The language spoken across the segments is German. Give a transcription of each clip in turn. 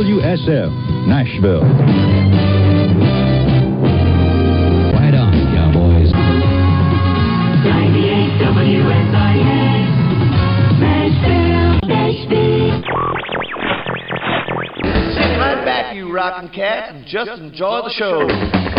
WSF, Nashville. Right on, Cowboys. 98 WSIS, Nashville, Nashville. Sit right back, you rockin' cat, and just enjoy the show.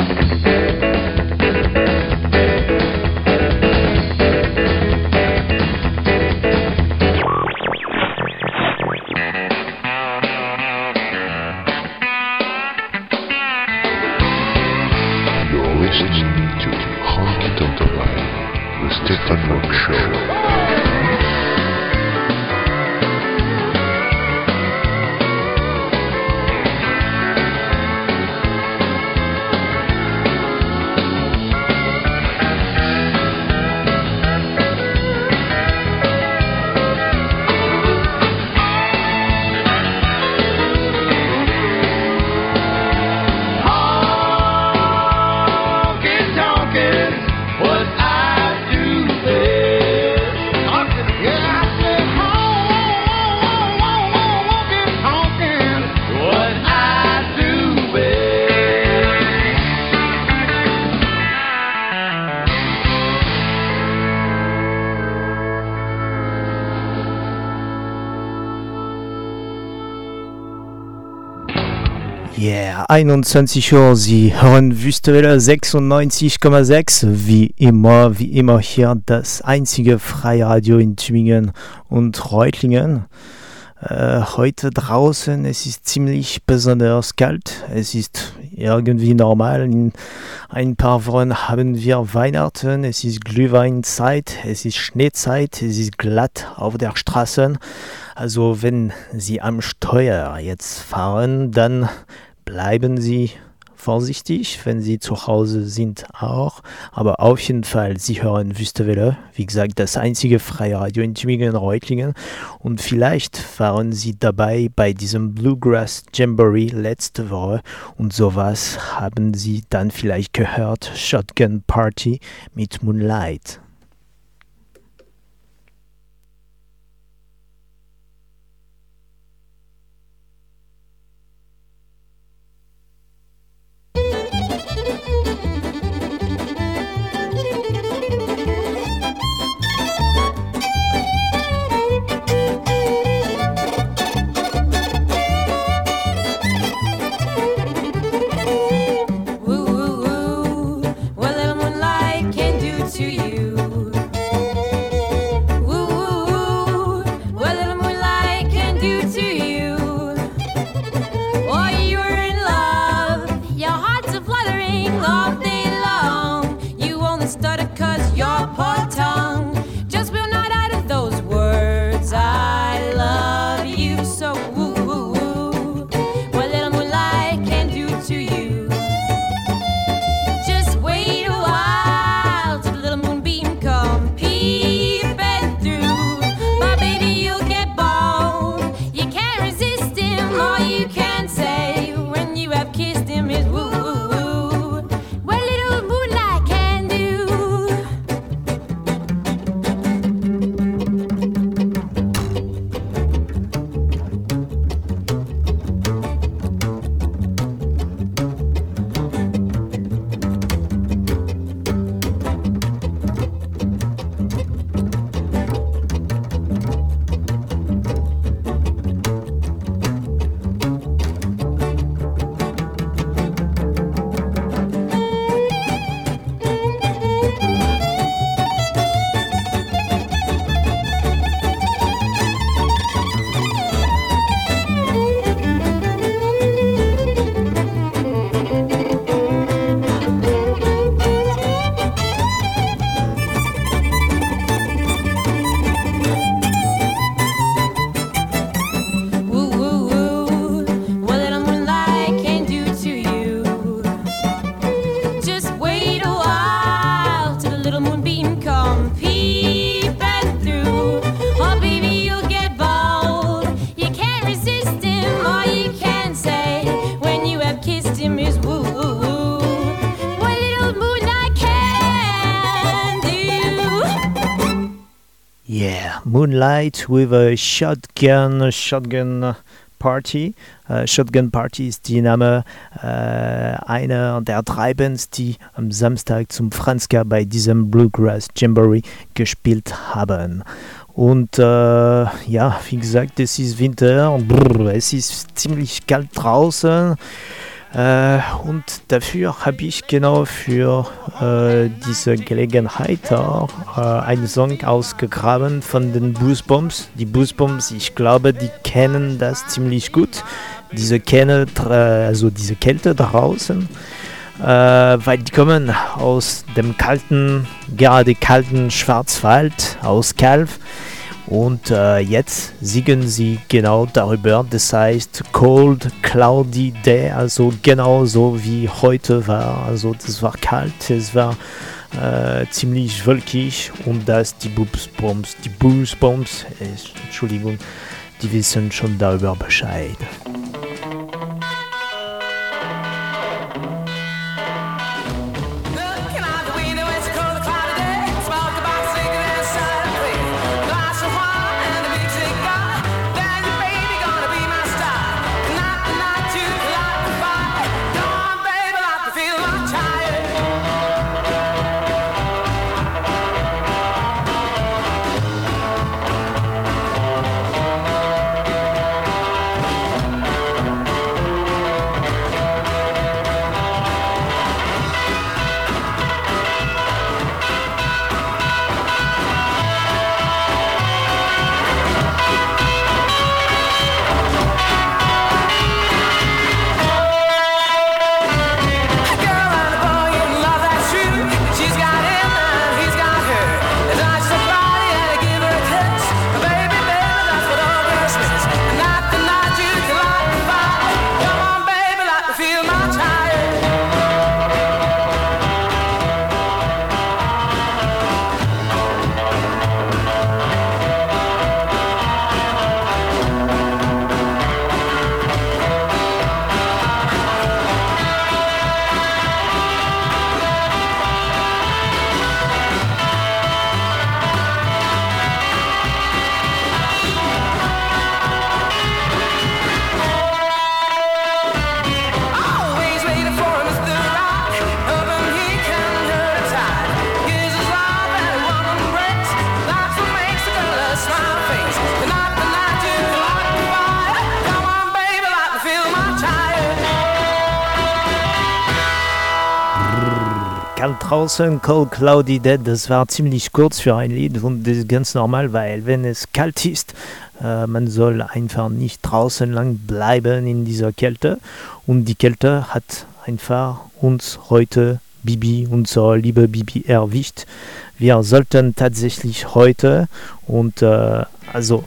21 Uhr, Sie hören Wüstewelle 96,6, wie immer, wie immer hier das einzige Freiradio in Tübingen und Reutlingen. Äh, heute draußen, es ist ziemlich besonders kalt, es ist irgendwie normal, in ein paar Wochen haben wir Weihnachten, es ist Glühweinzeit, es ist Schneezeit, es ist glatt auf der Straße. Also wenn Sie am Steuer jetzt fahren, dann bleiben Sie vorsichtig, wenn Sie zu Hause sind auch. Aber auf jeden Fall, Sie hören Wüstewelle, wie gesagt, das einzige Freiradio in Tübingen Reutlingen. Und vielleicht waren Sie dabei bei diesem Bluegrass Jamboree letzte Woche und sowas haben Sie dann vielleicht gehört. Shotgun Party mit Moonlight. Moonlight with a shotgun, shotgun Party. Äh, Shotgun Party ist die Name äh, einer der drei Bands, die am Samstag zum Franzka bei diesem Bluegrass Jamboree gespielt haben. Und äh, ja, wie gesagt, es ist Winter, brr, es ist ziemlich kalt draußen. Äh, und dafür habe ich genau für äh, diese Gelegenheit auch äh, einen Song ausgegraben von den Boosbombs. Die Boosbombs, ich glaube, die kennen das ziemlich gut. Diese, Kenne, dra- also diese Kälte draußen, äh, weil die kommen aus dem kalten, gerade kalten Schwarzwald, aus Calv. Und äh, jetzt singen sie genau darüber. Das heißt Cold, Cloudy Day, also genau so wie heute war. Also das war kalt, es war äh, ziemlich wolkig und das die Boobsbombs, die Boobsbombs, äh, Entschuldigung, die wissen schon darüber Bescheid. Draußen, Cold Cloudy Dead, das war ziemlich kurz für ein Lied und das ist ganz normal, weil wenn es kalt ist, äh, man soll einfach nicht draußen lang bleiben in dieser Kälte und die Kälte hat einfach uns heute Bibi, unsere liebe Bibi erwischt. Wir sollten tatsächlich heute und äh, also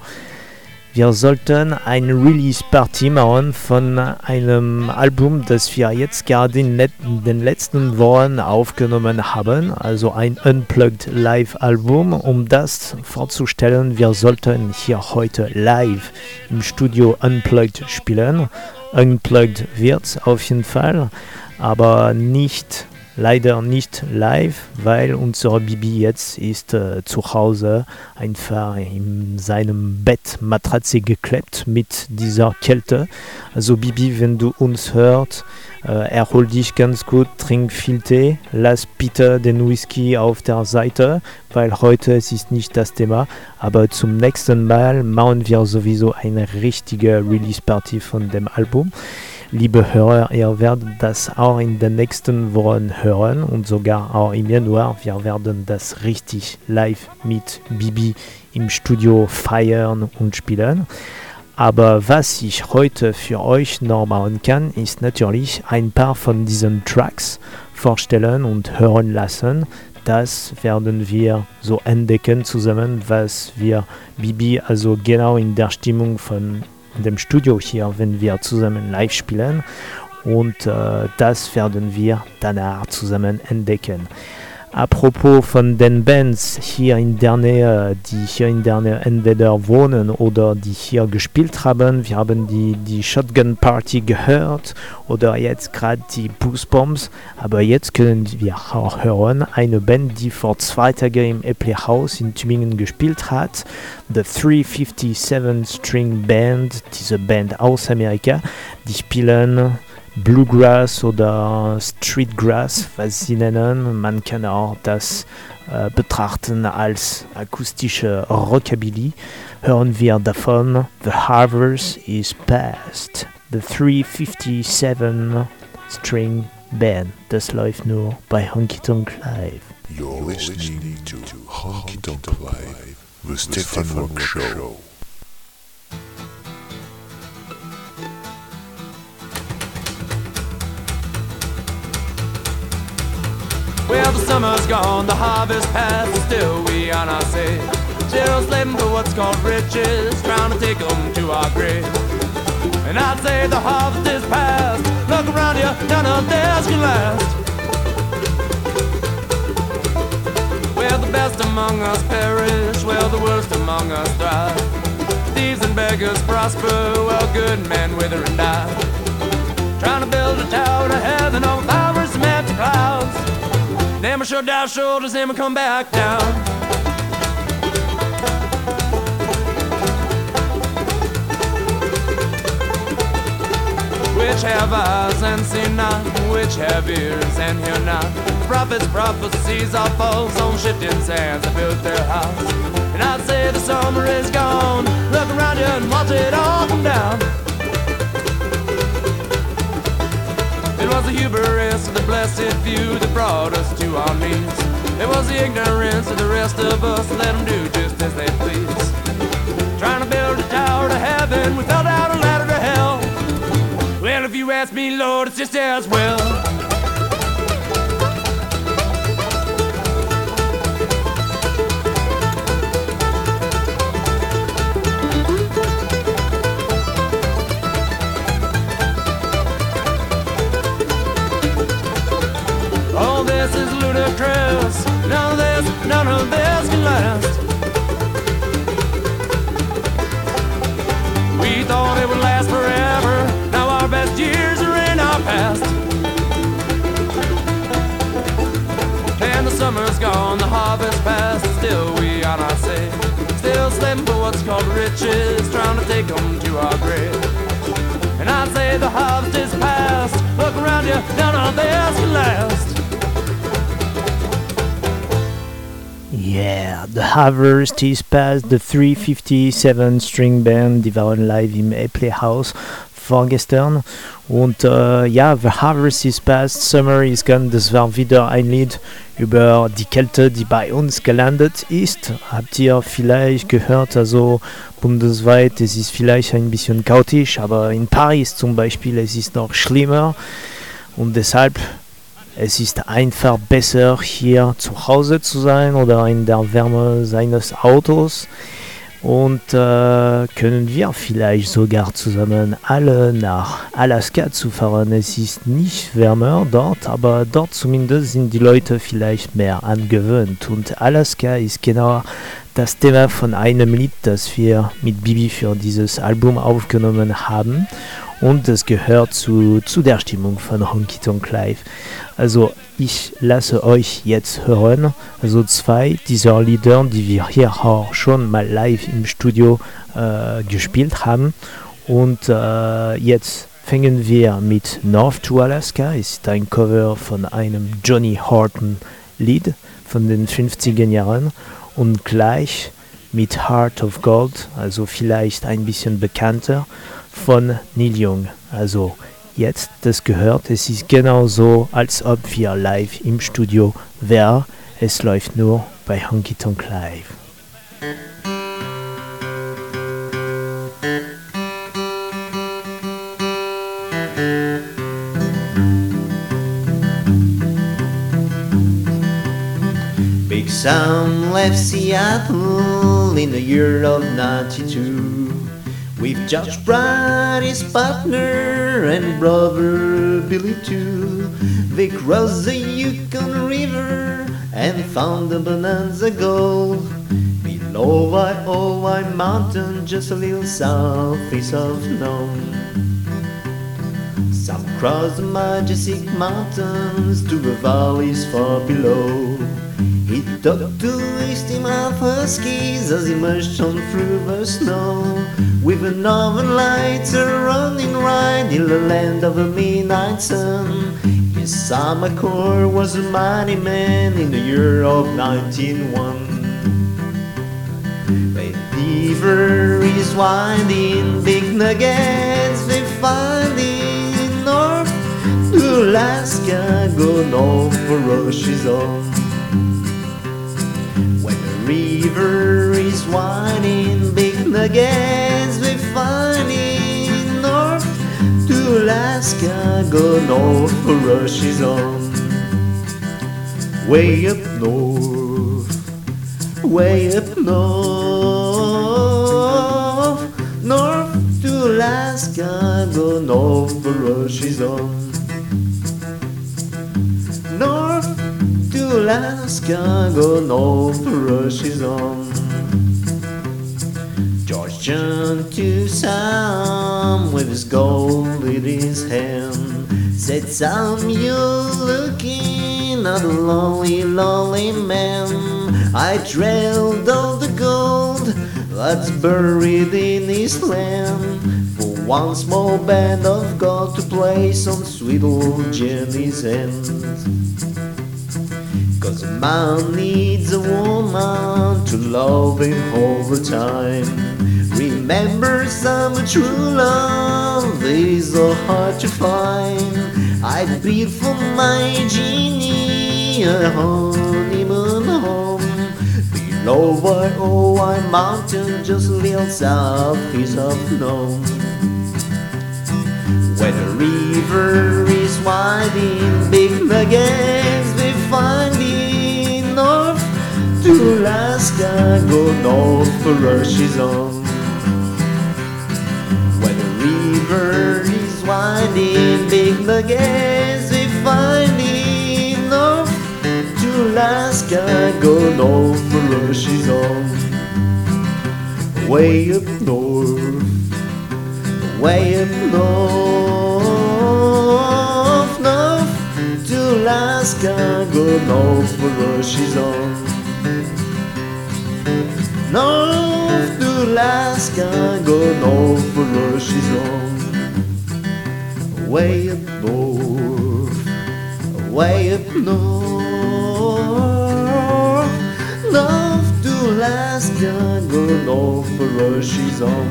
wir sollten eine Release-Party machen von einem Album, das wir jetzt gerade in den letzten Wochen aufgenommen haben, also ein Unplugged Live-Album. Um das vorzustellen, wir sollten hier heute live im Studio Unplugged spielen. Unplugged wird auf jeden Fall, aber nicht leider nicht live, weil unsere Bibi jetzt ist äh, zu Hause einfach in seinem Bett Matratze geklebt mit dieser Kälte. Also Bibi, wenn du uns hört, äh, erhol dich ganz gut, trink viel Tee, lass bitte den Whisky auf der Seite, weil heute es ist nicht das Thema, aber zum nächsten Mal machen wir sowieso eine richtige Release-Party von dem Album. Liebe Hörer, ihr werdet das auch in den nächsten Wochen hören und sogar auch im Januar. Wir werden das richtig live mit Bibi im Studio feiern und spielen. Aber was ich heute für euch noch machen kann, ist natürlich ein paar von diesen Tracks vorstellen und hören lassen. Das werden wir so entdecken zusammen, was wir Bibi also genau in der Stimmung von dem Studio hier, wenn wir zusammen live spielen. Und äh, das werden wir danach zusammen entdecken. Apropos von den Bands hier in der die hier in der Nähe entweder wohnen oder die hier gespielt haben, wir haben die, die Shotgun Party gehört oder jetzt gerade die Boost Bombs, aber jetzt können wir auch hören eine Band, die vor zwei Tagen im Apple House in Tübingen gespielt hat, The 357 String Band, diese Band aus Amerika, die spielen Bluegrass oder Streetgrass, was sie nennen. Man kann auch das äh, betrachten als akustische Rockabilly. Hören wir davon The Harvest is Past. The 357 String Band. Das läuft nur bei Honky Tonk Live. You're listening to Honky Tonk Live, the Stefan Rock Show. Well, the summer's gone, the harvest past, but still we on our say. Still slaving for what's called riches, trying to take 'em to our grave. And I'd say the harvest is past. Look around you, none of this can last. Well, the best among us perish, well, the worst among us thrive. Thieves and beggars prosper, well, good men wither and die. Trying to build a tower to heaven on clouds. Never shut down shoulders, never come back down. Which have eyes and see not, which have ears and hear not. Prophets' prophecies are false on shifting sands that built their house. And I'd say the summer is gone. Look around you and watch it all come down. It was the hubris of the blessed few that brought us to our knees. It was the ignorance of the rest of us that let them do just as they please. Trying to build a tower to heaven, fell down a ladder to hell. Well, if you ask me, Lord, it's just as well. Ludicrous. None none of this can last. We thought it would last forever. Now our best years are in our past. And the summer's gone, the harvest passed. Still we on our say. Still for what's called riches, trying to take 'em to our grave. And I'd say the harvest is past. Look around you, none of this can last. Yeah, The Harvest is past the 357 String Band, die waren live im Apple House vorgestern. Und äh, ja, The Harvest is past, Summer is gone, das war wieder ein Lied über die Kälte, die bei uns gelandet ist. Habt ihr vielleicht gehört, also bundesweit, es ist vielleicht ein bisschen chaotisch, aber in Paris zum Beispiel, es ist noch schlimmer. Und deshalb es ist einfach besser, hier zu Hause zu sein oder in der Wärme seines Autos. Und äh, können wir vielleicht sogar zusammen alle nach Alaska zu fahren. Es ist nicht wärmer dort, aber dort zumindest sind die Leute vielleicht mehr angewöhnt. Und Alaska ist genau das Thema von einem Lied, das wir mit Bibi für dieses Album aufgenommen haben. Und das gehört zu, zu der Stimmung von Honky Tonk Live. Also ich lasse euch jetzt hören, also zwei dieser Lieder, die wir hier auch schon mal live im Studio äh, gespielt haben. Und äh, jetzt fangen wir mit North to Alaska. Ist ein Cover von einem Johnny Horton Lied von den 50er Jahren. Und gleich mit Heart of Gold, also vielleicht ein bisschen bekannter, von Neil Young. Also jetzt das gehört, es ist genauso, als ob wir live im Studio wären. Es läuft nur bei Honky Tonk Live. Big Sam left Seattle in the year of 92 with Josh Brad, his partner, and brother Billy too. They crossed the Yukon River and found the bonanza gold. Below White Mountain, just a little southeast of Nome. Some crossed the majestic mountains to the valleys far below. Took to off her skis as he marched on through the snow. With the northern lights running right in the land of the midnight sun. His McCord was a mighty man in the year of 1901. The beaver is winding big nuggets they find in north to Alaska go north for rushes on river is winding big nuggets we find in north. To Alaska go north for rushes on. Way up north way up north, north to Alaska, go north for rushes on. Alaska, go north rushes on. George turned to Sam with his gold in his hand. Said, Sam, you're looking at a lonely, lonely man. I trailed all the gold that's buried in his land. For one small band of gold to place on sweet old Jenny's hands. Cause a man needs a woman to love him all the time. Remember some true love is so hard to find. I'd bid for my genie a honeymoon home. Below by oh I mountain just little southeast of Nome. Where the river is winding big nuggets we find to Alaska go north for on. Where the river is winding big nuggets we find in north to Alaska go north for on. Way up north way up north, north to Alaska, go north for on. North to Alaska, go north for rushes on. Way up north, way up north, north to Alaska, go north for rushes on.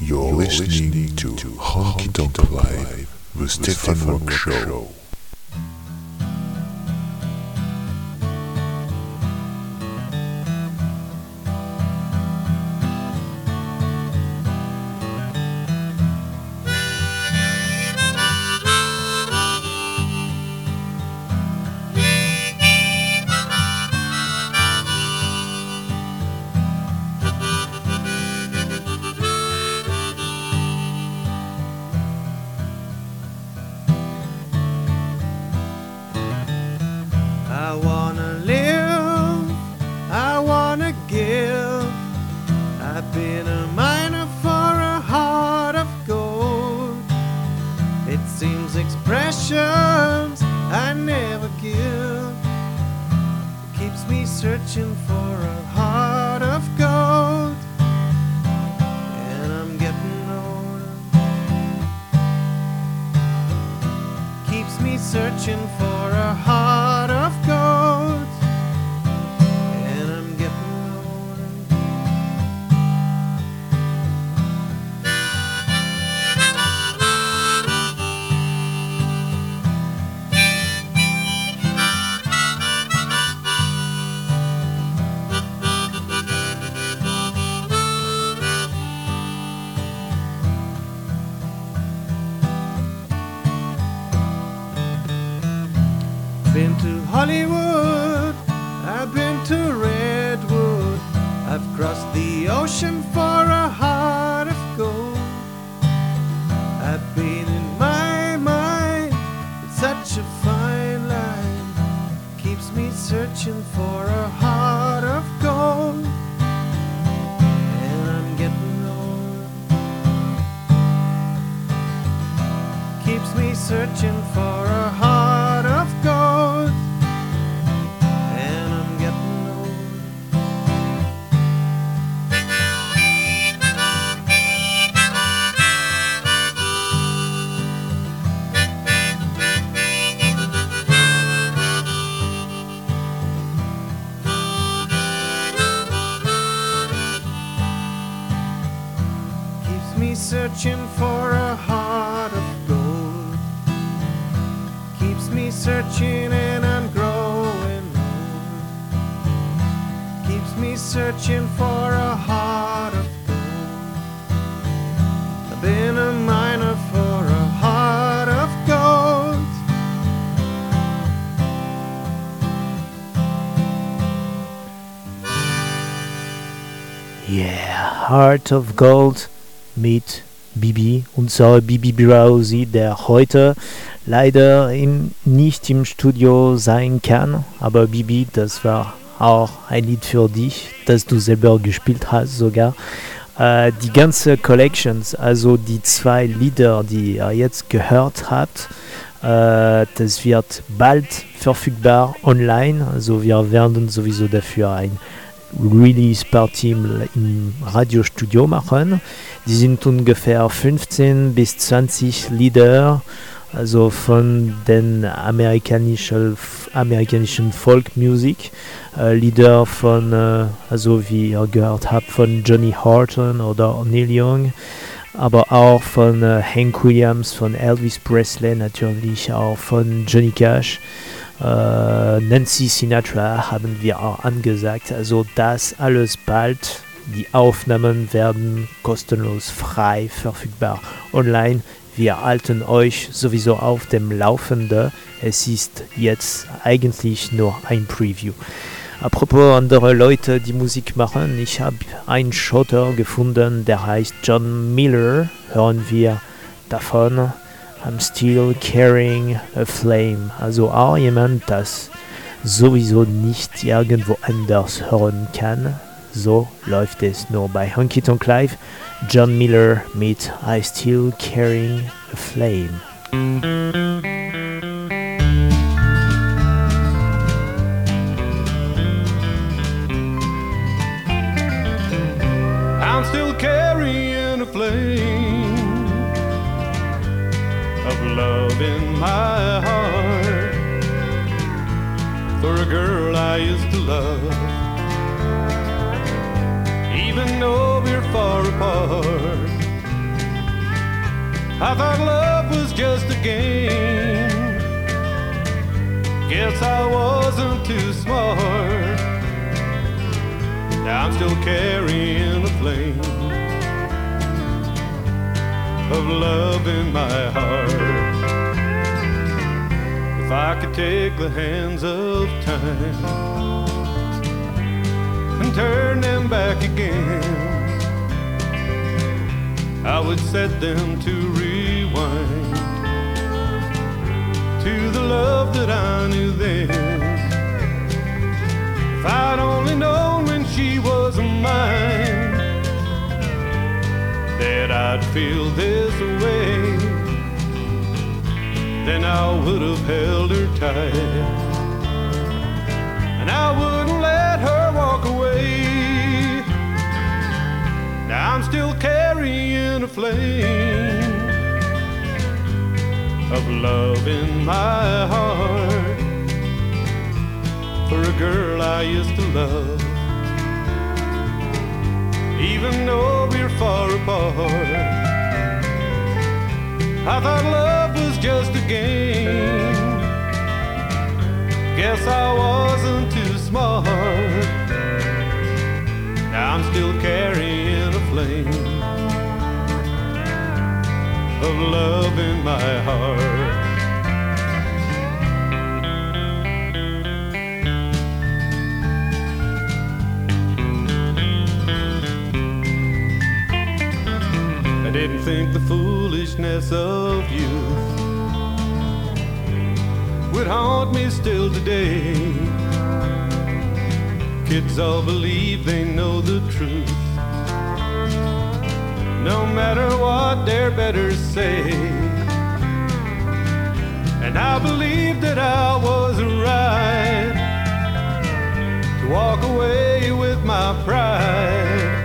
You're listening to Honky Tonk Live, the Stefan Rock Show. Seems expressions I never give. It keeps me searching for a heart of gold. And I'm getting older. Keeps me searching for a heart for a heart of gold. I've been a miner for a heart of gold. Yeah, Heart of Gold mit Bibi, unser Bibi Browsi, der heute leider im, nicht im Studio sein kann. Aber Bibi, das war auch ein Lied für dich, das du selber gespielt hast sogar. Äh, die ganze Collections, also die zwei Lieder, die ihr jetzt gehört habt, äh, das wird bald verfügbar online. Also wir werden sowieso dafür ein Release Party im Radiostudio machen. Die sind ungefähr 15 bis 20 Lieder, also von den amerikanischen, amerikanischen Folkmusik, äh, Lieder von, äh, also wie ihr gehört habt, von Johnny Horton oder Neil Young, aber auch von äh, Hank Williams, von Elvis Presley natürlich, auch von Johnny Cash. Äh, Nancy Sinatra haben wir auch angesagt. Also das alles bald. Die Aufnahmen werden kostenlos frei verfügbar online. Wir halten euch sowieso auf dem Laufenden. Es ist jetzt eigentlich nur ein Preview. Apropos andere Leute, die Musik machen, ich habe einen Schotter gefunden, der heißt John Miller. Hören wir davon. I'm still carrying a flame. Also auch jemand, das sowieso nicht irgendwo anders hören kann. So läuft es nur bei Honky Tonk Live. John Miller mit I Still Carrying a Flame. I'm still carrying a flame of love in my heart for a girl I used to love. I thought love was just a game. Guess I wasn't too smart. Now I'm still carrying a flame of love in my heart. If I could take the hands of time and turn them back again, I would set them to rewind to the love that I knew then. If I'd only known when she was mine that I'd feel this way, then I would have held her tight. And I wouldn't let her walk away. I'm still carrying a flame of love in my heart for a girl I used to love. Even though we're far apart, I thought love was just a game. Guess I wasn't too smart. I'm still carrying a flame of love in my heart. I didn't think the foolishness of youth would haunt me still today. Kids all believe they know the truth. No matter what their betters say, And I believed that I was right to walk away with my pride.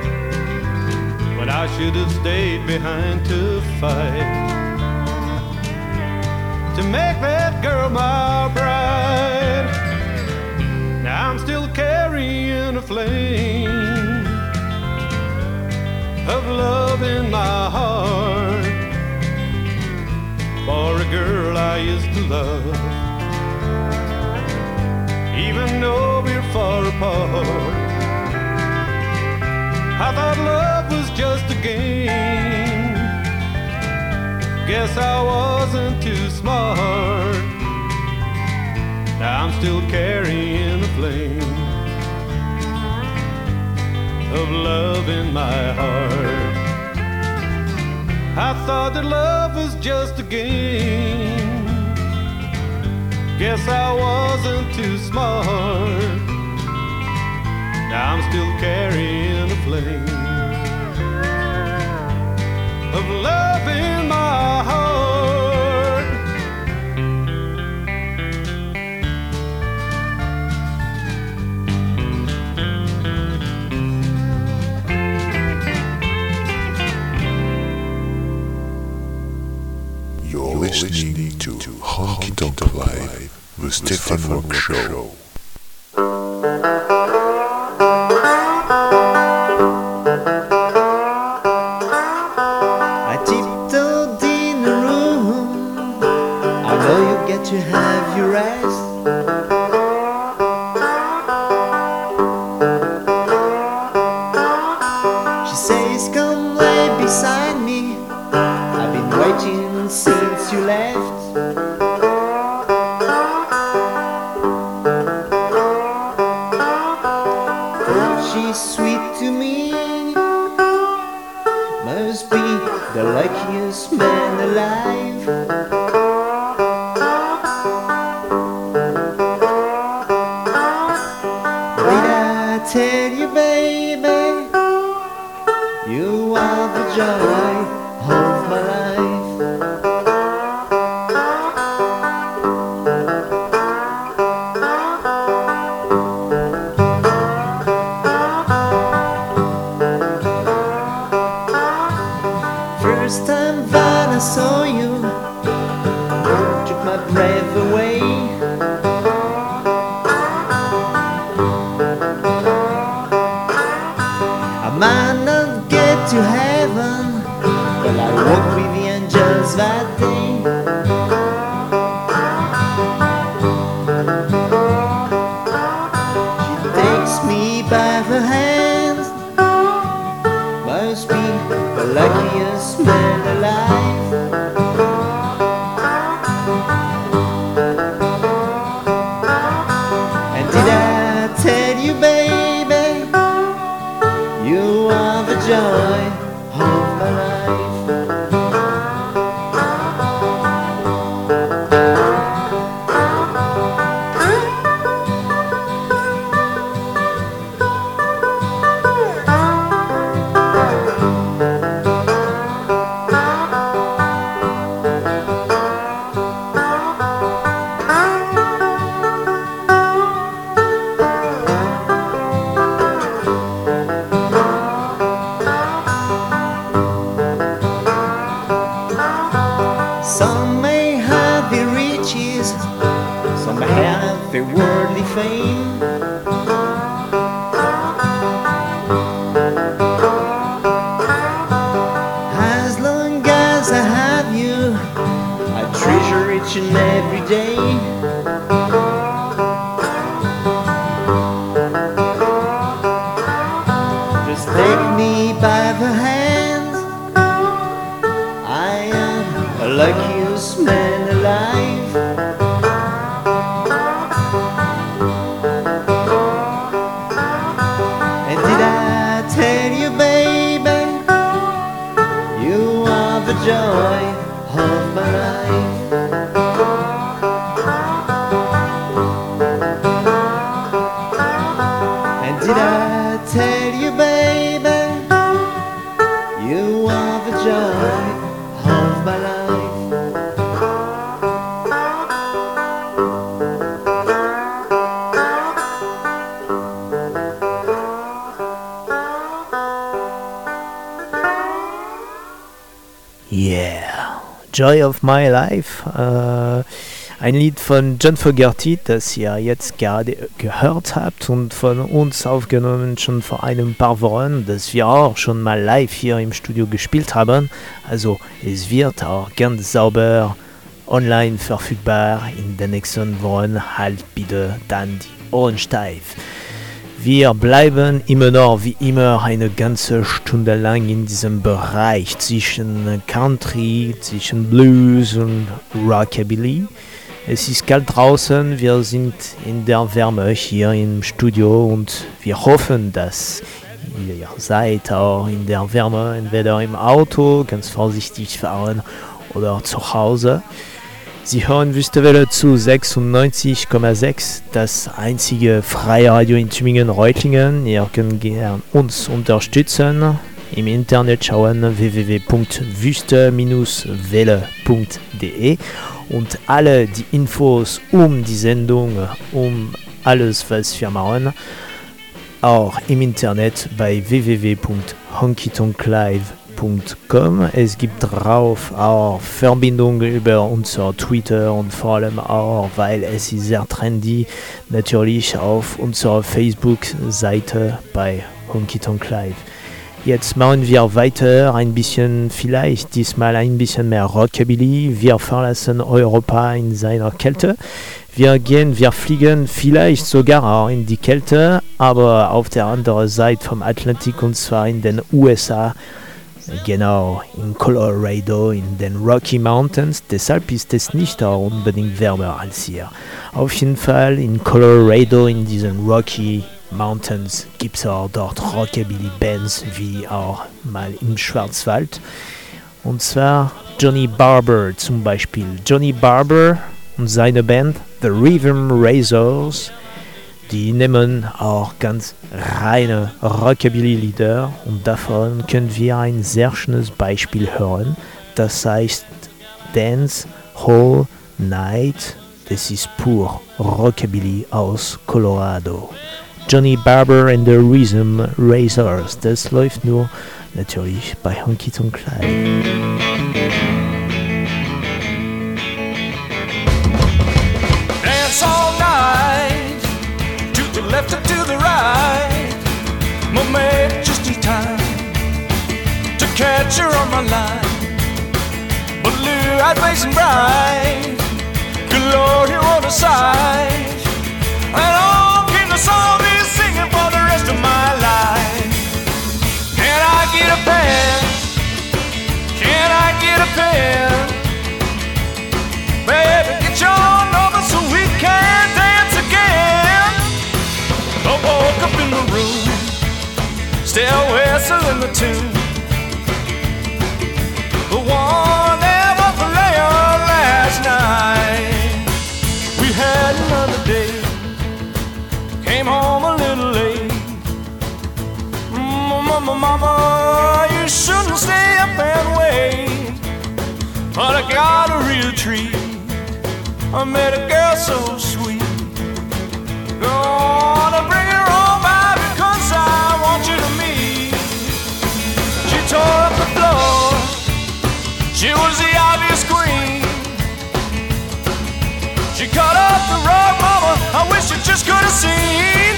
But I should have stayed behind to fight to make that girl my bride. Still carrying a flame of love in my heart for a girl I used to love. Even though we're far apart, I thought love was just a game. Guess I wasn't too smart. I'm still carrying the flame of love in my heart. I thought that love was just a game. Guess I wasn't too smart. Now I'm still carrying the flame of love in my heart. The Stefan Rock Show. Luckiest man alive. Joy of My Life. Äh, ein Lied von John Fogerty, das ihr jetzt gerade gehört habt und von uns aufgenommen schon vor ein paar Wochen, das wir auch schon mal live hier im Studio gespielt haben. Also es wird auch ganz sauber online verfügbar. In den nächsten Wochen halt bitte dann die Ohren steif. Wir bleiben immer noch wie immer eine ganze Stunde lang in diesem Bereich zwischen Country, zwischen Blues und Rockabilly. Es ist kalt draußen, wir sind in der Wärme hier im Studio und wir hoffen, dass ihr seid auch in der Wärme, entweder im Auto, ganz vorsichtig fahren oder zu Hause. Sie hören Wüstewelle zu 96,6, das einzige freie Radio in Tübingen-Reutlingen. Ihr könnt gern uns unterstützen. Im Internet schauen www.wüste-welle.de und alle die Infos um die Sendung, um alles, was wir machen, auch im Internet bei www.honkytonklive.com. Es gibt drauf auch Verbindungen über unser Twitter und vor allem auch, weil es ist sehr trendy, natürlich auf unserer Facebook-Seite bei Honky Tonk Live. Jetzt machen wir weiter, ein bisschen, vielleicht diesmal ein bisschen mehr Rockabilly. Wir verlassen Europa in seiner Kälte. Wir gehen, wir fliegen vielleicht sogar auch in die Kälte, aber auf der anderen Seite vom Atlantik und zwar in den USA. Genau, in Colorado, in den Rocky Mountains. Deshalb ist es nicht auch unbedingt wärmer als hier. Auf jeden Fall in Colorado, in diesen Rocky Mountains, gibt es auch dort Rockabilly-Bands wie auch mal im Schwarzwald. Und zwar Johnny Barber zum Beispiel. Johnny Barber und seine Band The Rhythm Razors, die nehmen auch ganz reine Rockabilly-Lieder und davon können wir ein sehr schönes Beispiel hören. Das heißt Dance Whole Night. Das ist pur Rockabilly aus Colorado. Johnny Barber and the Rhythm Razors. Das läuft nur natürlich bei Honky Tonk Live. Eyed facing bright, good Lord, you're on the side. And all the song be singing for the rest of my life. Can I get a pen? Can I get a pen? Baby, get your number so we can dance again. I woke up in the room, still whistling the tune. The one had another day, came home a little late. Mm, mama, mama, you shouldn't stay up and wait. But I got a real treat. I met a girl so sweet. Gonna the rug, mama. I wish you just could have seen.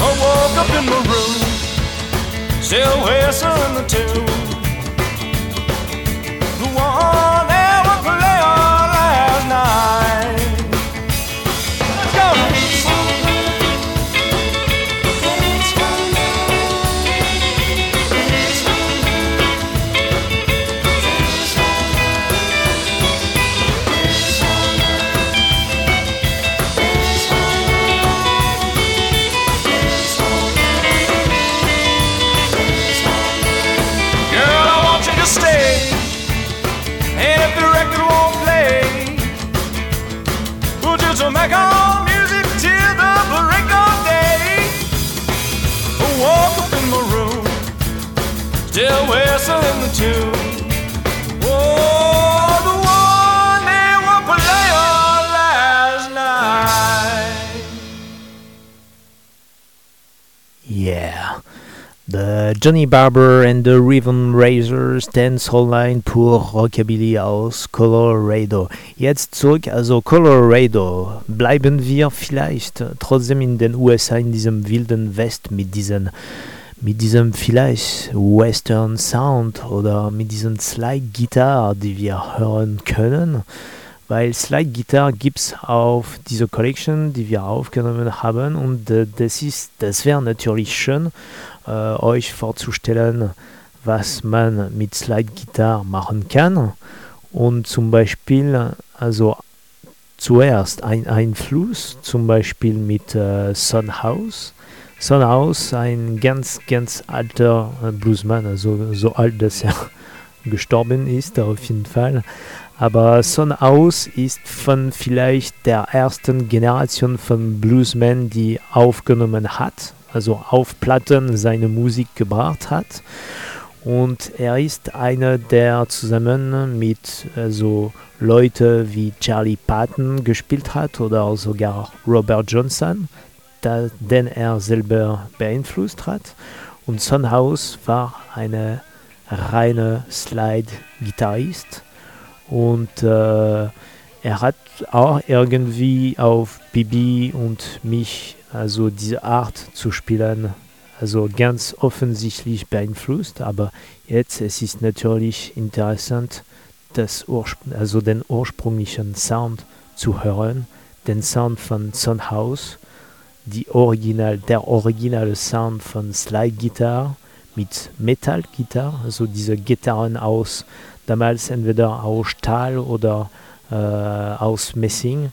I woke up in my room, still whistling the tune. The one Johnny Barber and the Riven Razors Dance Online pour Rockabilly aus Colorado. Jetzt zurück, also Colorado. Bleiben wir vielleicht trotzdem in den USA in diesem wilden West mit diesen mit diesem vielleicht Western Sound oder mit diesen Slide Guitar, die wir hören können, weil Slide Guitar gibt's auf dieser Collection, die wir aufgenommen haben und äh, das ist, das wäre natürlich schön, euch vorzustellen, was man mit Slide Guitar machen kann. Und zum Beispiel also zuerst ein Einfluss, zum Beispiel mit äh, Sunhouse. Sunhouse, ein ganz, ganz alter äh, Bluesman, also so alt, dass er gestorben ist, auf jeden Fall. Aber Sunhouse ist von vielleicht der ersten Generation von Bluesmen, die aufgenommen hat, also auf Platten seine Musik gebracht hat. Und er ist einer, der zusammen mit also Leute wie Charlie Patton gespielt hat oder sogar Robert Johnson, den er selber beeinflusst hat. Und Sunhouse war eine reine Slide-Gitarrist und äh, er hat auch irgendwie auf Bibi und mich, also diese Art zu spielen, also ganz offensichtlich beeinflusst. Aber jetzt es ist natürlich interessant, das Urspr also den ursprünglichen Sound zu hören, den Sound von Sunhouse die Original, der originale Sound von Slide Guitar mit Metal Gitarre, also diese Gitarren aus damals entweder aus Stahl oder äh, aus Messing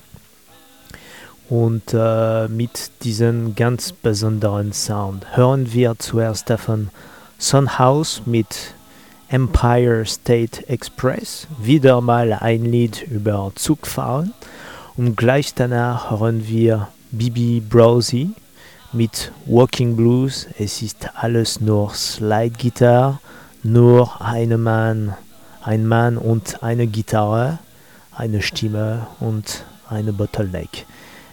und äh, mit diesem ganz besonderen Sound. Hören wir zuerst davon Sunhouse mit Empire State Express, wieder mal ein Lied über Zugfahren und gleich danach hören wir Bibi Browsy mit Walking Blues. Es ist alles nur Slide Guitar, nur ein Mann, ein Mann und eine Gitarre, eine Stimme und eine Bottleneck.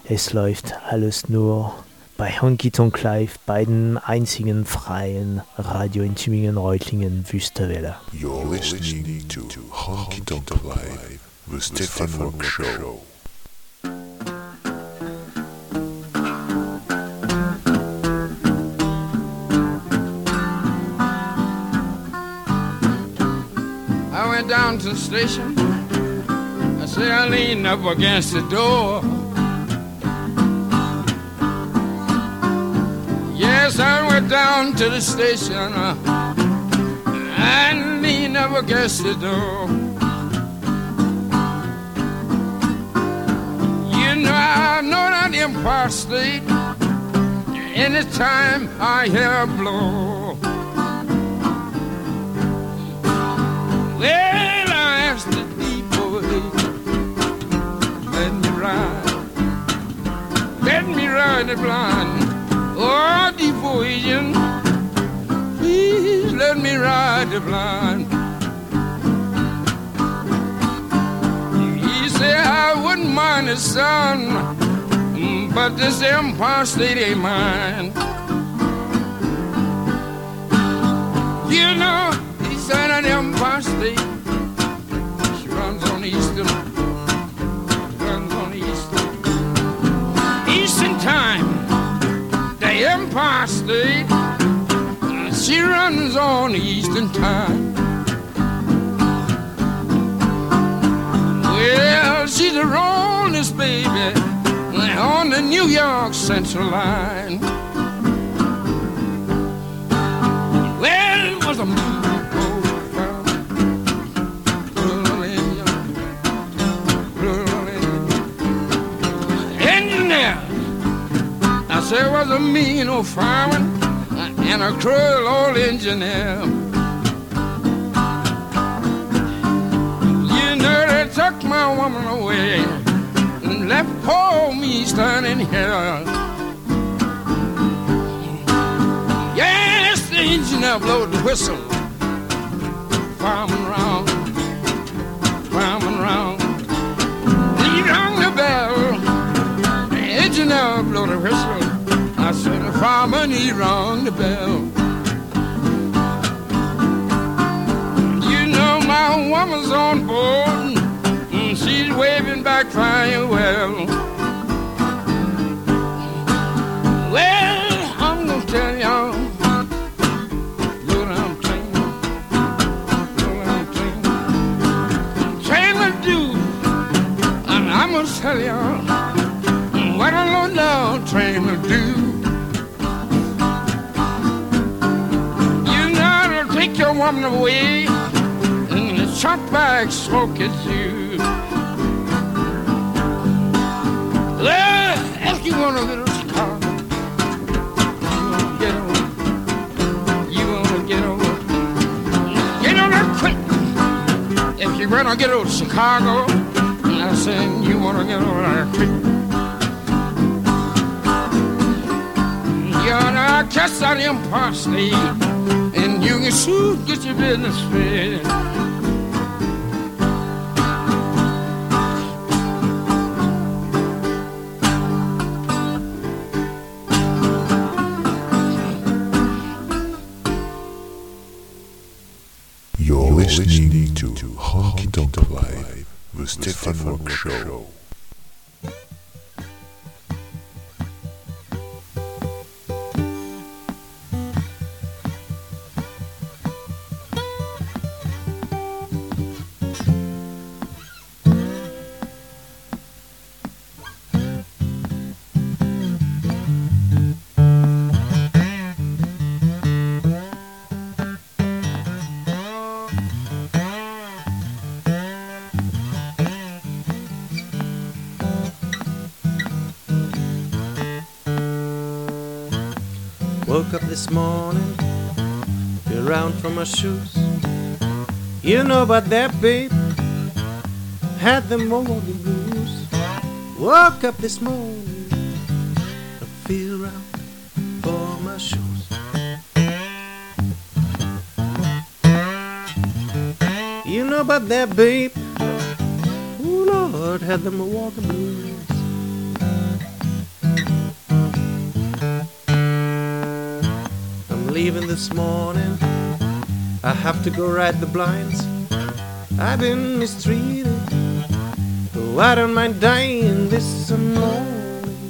Es läuft alles nur bei Honky Tonk Live, bei dem einzigen freien Radio in Tübingen-Reutlingen Wüstewelle. You're listening to Honky Tonk Live, the Stefan Rock Show. I went down to the station. I said I leaned up against the door. Yes, I went down to the station uh, and he never guessed the door. You know, I know that State anytime I hear a blow. Well, I asked the depot, let me ride, let me ride the blind. Oh, depot agent, please let me ride the blind. He said I wouldn't mind the sun, but this Empire State ain't mine. You know, he said an Empire State. She runs on Eastern, Empire State, she runs on Eastern time. Well, she's the rollest baby on the New York Central line. Well, it was a a mean old fireman and a cruel old engineer. You know they took my woman away and left poor me standing here. Yes, the engineer blowed the whistle. Farming round, farming round. He rang the bell. The engineer blowed the whistle. I said a farmer and he rung the bell. You know my woman's on board, and she's waving back fine well. Well, I'm gonna tell y'all. I'm gonna tell y'all what a low down train will do. Woman away and the shot back smoke at you. Well, if you wanna get a car, you wanna get on, you wanna get on, get on that quick. If you wanna get to Chicago, I said you wanna get on that quick. You're not just in parsley, and you can soon get your business fed. You're listening to Honky Tonk Live, the Stefan Rock Show. This morning, feel around from my shoes. You know about that, babe. Had them morning blues. Woke up this morning, I feel around for my shoes. You know about that, babe. Oh Lord, had them walking blues. Leaving this morning. I have to go ride the blinds. I've been mistreated. Oh, I don't mind dying this morning.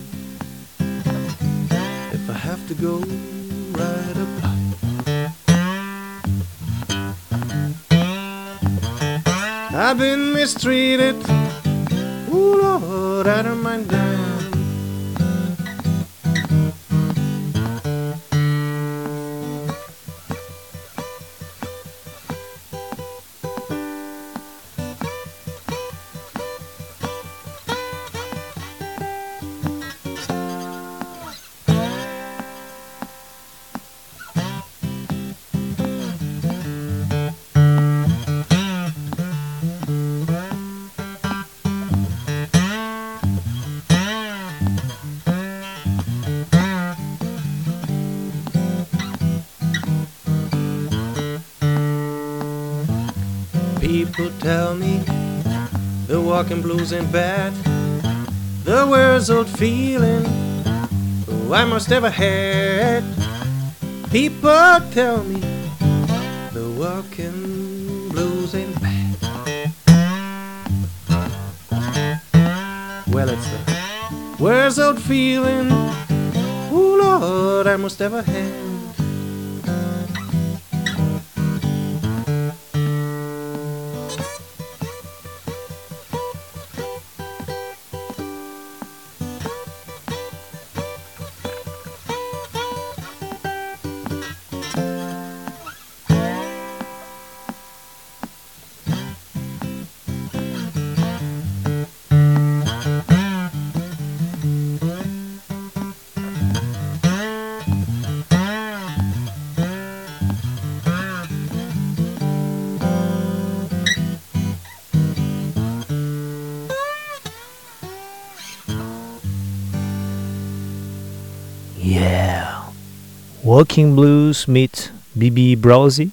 If I have to go ride a blind. I've been mistreated. Oh Lord, I don't mind dying. Walking blues ain't bad. The world's old feeling oh, I must ever had. People tell me the walking blues ain't bad. Well, it's the world's old feeling. Oh Lord, I must ever had. Walking Blues mit Bibi Browsy.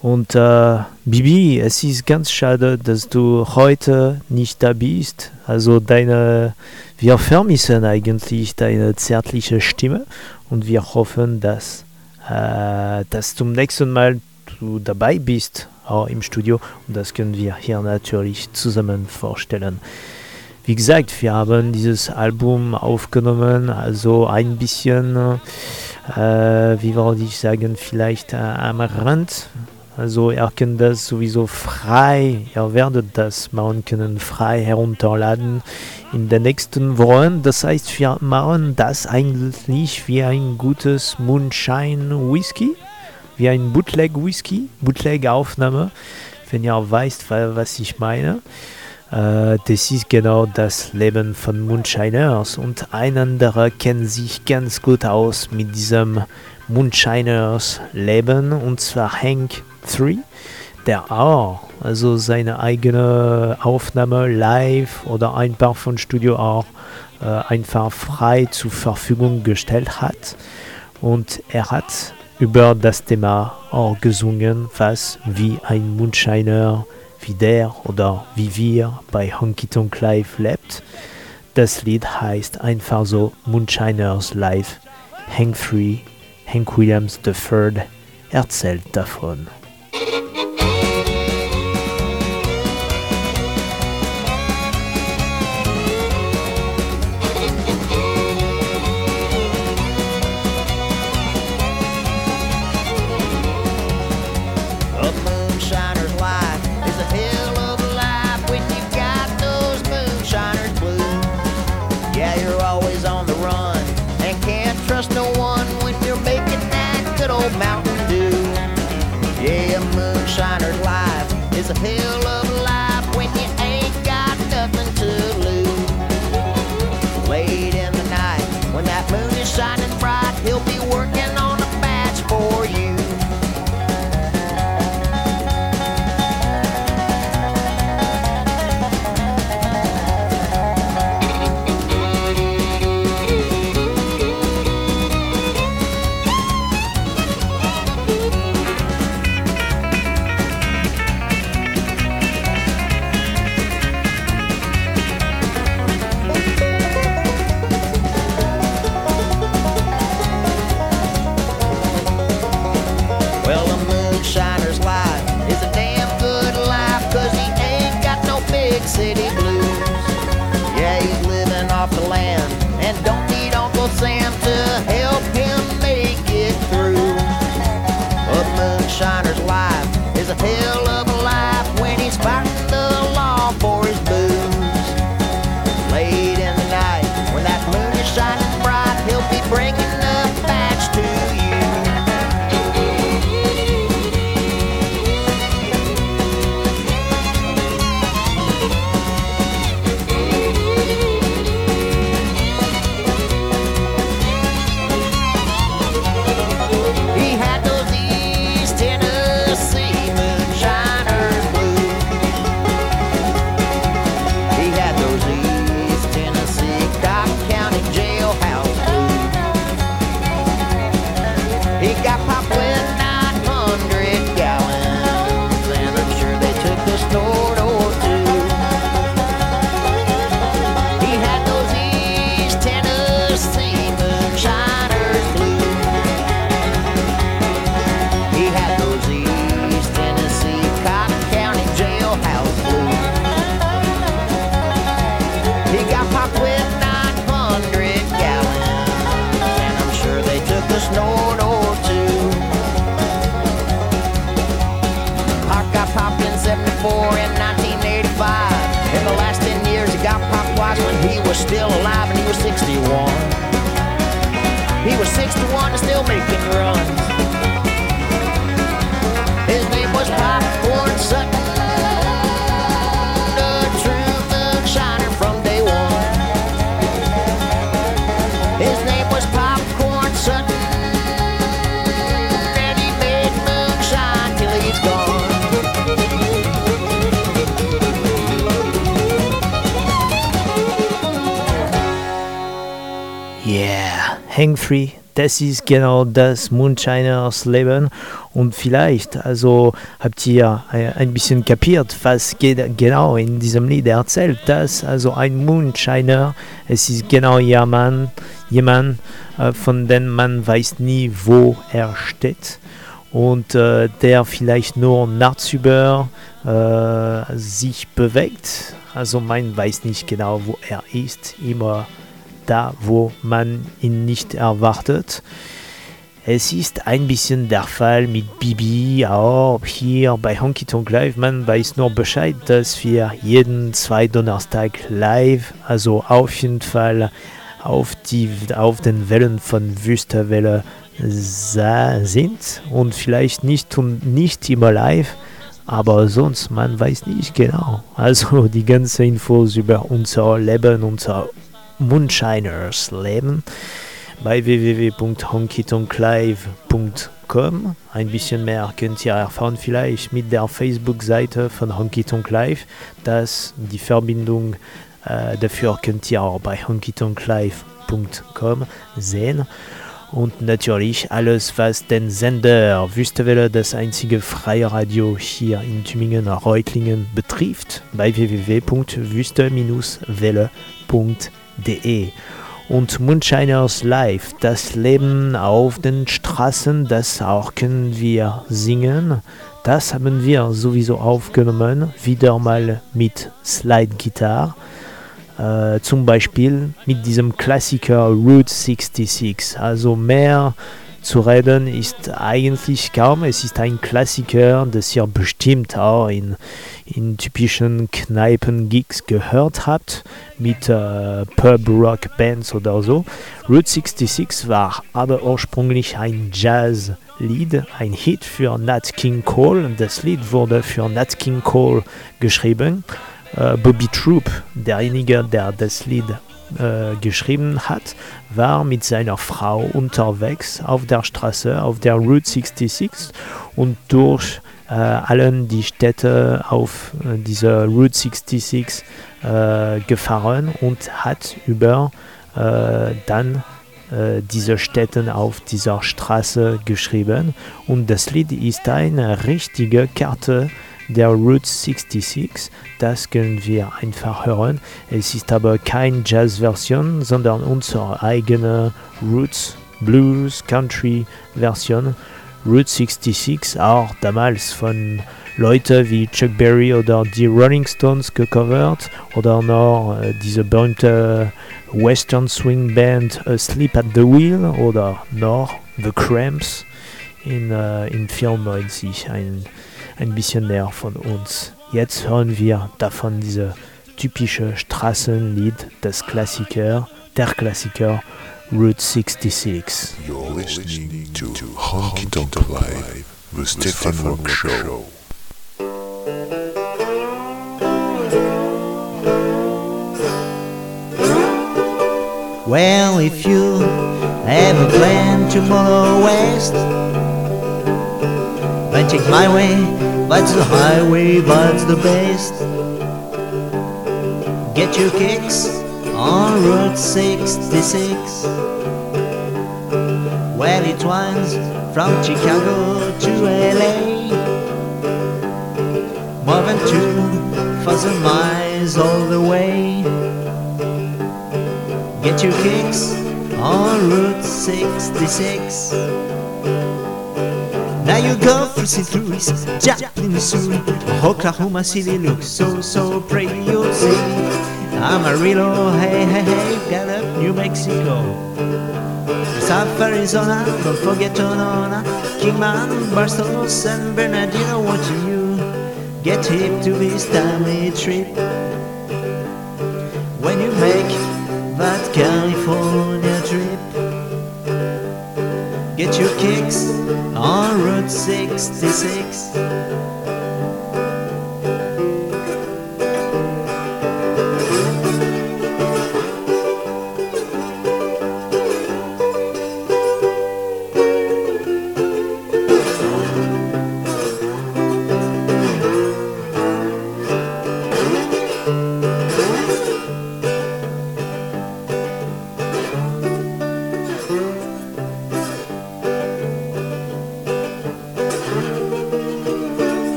Und äh, Bibi, es ist ganz schade, dass du heute nicht da bist. Also deine, wir vermissen eigentlich deine zärtliche Stimme und wir hoffen, dass, äh, dass zum nächsten Mal du dabei bist auch im Studio und das können wir hier natürlich zusammen vorstellen. Wie gesagt, wir haben dieses Album aufgenommen, also ein bisschen, äh, wie würde ich sagen, vielleicht äh, am Rand. Also ihr könnt das sowieso frei, ihr werdet das machen können, frei herunterladen in den nächsten Wochen. Das heißt, wir machen das eigentlich wie ein gutes Moonshine Whisky, wie ein Bootleg Whisky, Bootleg Aufnahme, wenn ihr weißt, wa- was ich meine. Äh, das ist genau das Leben von Moonshiners und ein anderer kennt sich ganz gut aus mit diesem Moonshiners Leben und zwar Hank 3, der auch also seine eigene Aufnahme live oder ein paar von Studio auch äh, einfach frei zur Verfügung gestellt hat. Und er hat über das Thema auch gesungen, was wie ein Moonshiner wie der oder wie wir bei Honky Tonk Live lebt. Das Lied heißt einfach so Moonshiners Live. Hank Free, Hank Williams III erzählt davon. A hell das ist genau das Moonshiners Leben. Und vielleicht, also habt ihr ein ein bisschen kapiert, was genau in diesem Lied? Erzählt, dass also ein Moonshiner, es ist genau jemand, jemand äh, von dem man weiß nie, wo er steht. Und äh, der vielleicht nur nachts äh, sich bewegt. Also man weiß nicht genau, wo er ist, immer da, wo man ihn nicht erwartet. Es ist ein bisschen der Fall mit Bibi, auch hier bei Honky Tonk Live. Man weiß nur Bescheid, dass wir jeden zwei Donnerstag live, also auf jeden Fall auf, die, auf den Wellen von Wüsterwelle sa- sind und vielleicht nicht, nicht immer live, aber sonst, man weiß nicht genau. Also die ganze Infos über unser Leben, unser Moonshiners Leben bei www.honkytonklive.com. Ein bisschen mehr könnt ihr erfahren vielleicht mit der Facebook-Seite von Honky Tonk Live. Das die Verbindung äh, dafür könnt ihr auch bei honkytonklive.com sehen. Und natürlich alles, was den Sender Wüstewelle, das einzige freie Radio hier in Tübingen-Reutlingen betrifft, bei www.wüste-welle.de und Moonshiners Live, das Leben auf den Straßen, das auch können wir singen. Das haben wir sowieso aufgenommen, wieder mal mit Slide Guitar. Äh, zum Beispiel mit diesem Klassiker Route 66. Also mehr zu reden ist eigentlich kaum. Es ist ein Klassiker, das ihr bestimmt auch in, in typischen Kneipen-Gigs gehört habt, mit äh, Pub-Rock-Bands oder so. Route 66 war aber ursprünglich ein Jazz-Lied, ein Hit für Nat King Cole. Das Lied wurde für Nat King Cole geschrieben. Äh, Bobby Troop, derjenige, der das Lied äh, geschrieben hat, war mit seiner Frau unterwegs auf der Straße, auf der Route 66 und durch äh, allen die Städte auf äh, dieser Route 66 äh, gefahren und hat über äh, dann äh, diese Städte auf dieser Straße geschrieben. Und das Lied ist eine richtige Karte der Route 66. Das können wir einfach hören. Es ist aber keine Jazz-Version, sondern unsere eigene Roots, Blues, Country-Version. Route 66 auch damals von Leuten wie Chuck Berry oder die Rolling Stones gecovert oder noch äh, diese berühmte Western Swing Band Asleep at the Wheel oder noch The Cramps in, äh, in 94 ein ein bisschen näher von uns. Jetzt hören wir davon diese typische Straßenlied, das Klassiker, der Klassiker Route 66. You're listening to Honky Tonk Live, the Stefan Rock Show. Well, if you have a plan tomorrow west, then take my way. That's the highway, that's the best. Get your kicks on Route 66. Well, it winds from Chicago to LA. More than two thousand miles all the way. Get your kicks on Route 66. Now you go through St. Louis, Joplin, Missouri, Oklahoma City looks so, so pretty, you'll see. Amarillo, hey, hey, hey, got up New Mexico. South Arizona, don't forget Sonora, Kingman, Barstow, San Bernardino, watching you get hip to this timely trip. When you make that California trip, get your kicks on Route 66.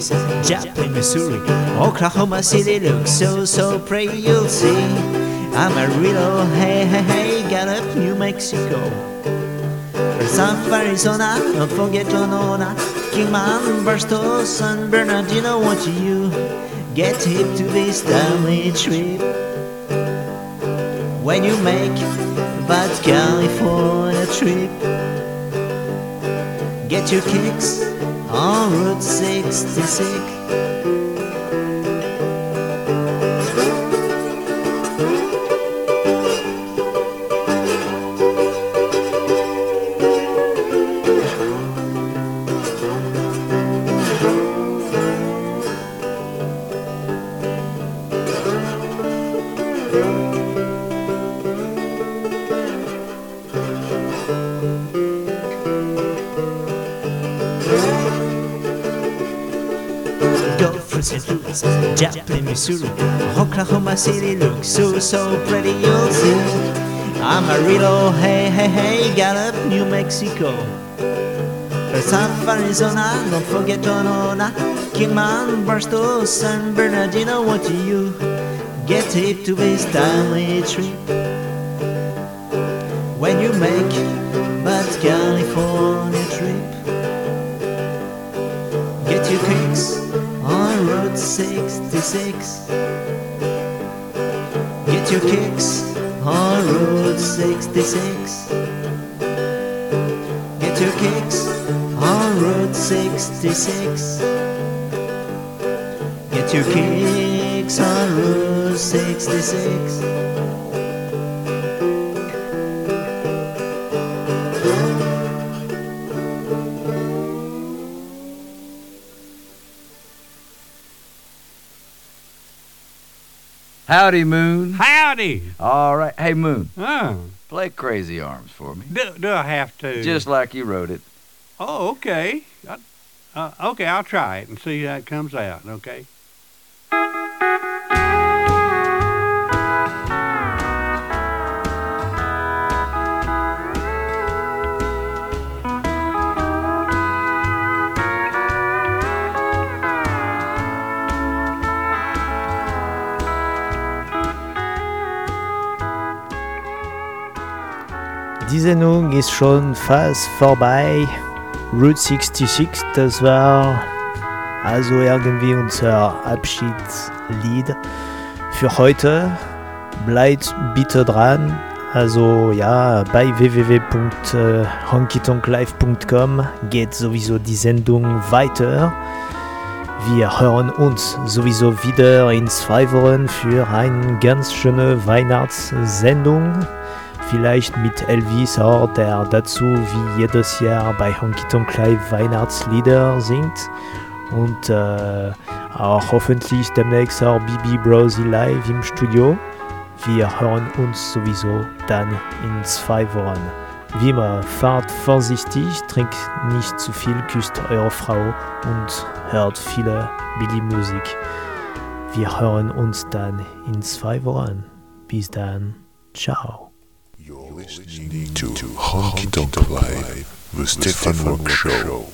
St. Joplin, Missouri, Oklahoma City looks so, so pretty, you'll see. I'm a Amarillo, hey, hey, hey, got up New Mexico. South Arizona, don't forget Winona, Kingman, Barstow, San Bernardino, want you get hip to this Stanley trip. When you make that California trip, get your kicks on Route 66. Missouri, Oklahoma City looks so, so pretty, you'll see. Amarillo, hey, hey, hey, got up New Mexico. South Arizona, don't forget Winona, Kingman, Barstow, San Bernardino, what do you get hip to this Stanley trip? When you make 66. Get your kicks on Route 66. Get your kicks on Route 66. Get your kicks on Route 66. Howdy, Moon. Howdy. All right. Hey, Moon. Oh, Play Crazy Arms for me. do, do I have to? Just like you wrote it. Oh, okay. I, uh, okay, I'll try it and see how it comes out. Okay. Die Sendung ist schon fast vorbei. Route 66, das war also irgendwie unser Abschiedslied für heute. Bleibt bitte dran. Also ja, bei www.honkytonklive.com geht sowieso die Sendung weiter. Wir hören uns sowieso wieder in zwei Wochen für eine ganz schöne Weihnachtssendung. Vielleicht mit Elvis auch, der dazu wie jedes Jahr bei Honky Tonk Live Weihnachtslieder singt. Und äh, auch hoffentlich demnächst auch Bibi Brosy live im Studio. Wir hören uns sowieso dann in zwei Wochen. Wie immer, fahrt vorsichtig, trinkt nicht zu viel, küsst eure Frau und hört viele Billy-Musik. Wir hören uns dann in zwei Wochen. Bis dann. Ciao. You're listening to, to Honky Tonk Live with Stefan Rock Show.